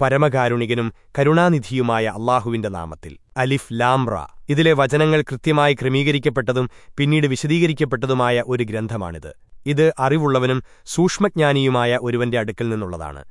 പരമകാരുണികനും കരുണാനിധിയുമായ അള്ളാഹുവിന്റെ നാമത്തിൽ. അലിഫ് ലാംറ ഇതിലെ വചനങ്ങൾ കൃത്യമായി ക്രമീകരിക്കപ്പെട്ടതും പിന്നീട് വിശദീകരിക്കപ്പെട്ടതുമായ ഒരു ഗ്രന്ഥമാണിത്. ഇത് അറിവുള്ളവനും സൂക്ഷ്മജ്ഞാനിയുമായ ഒരുവന്റെ അടുക്കൽ നിന്നുള്ളതാണ്.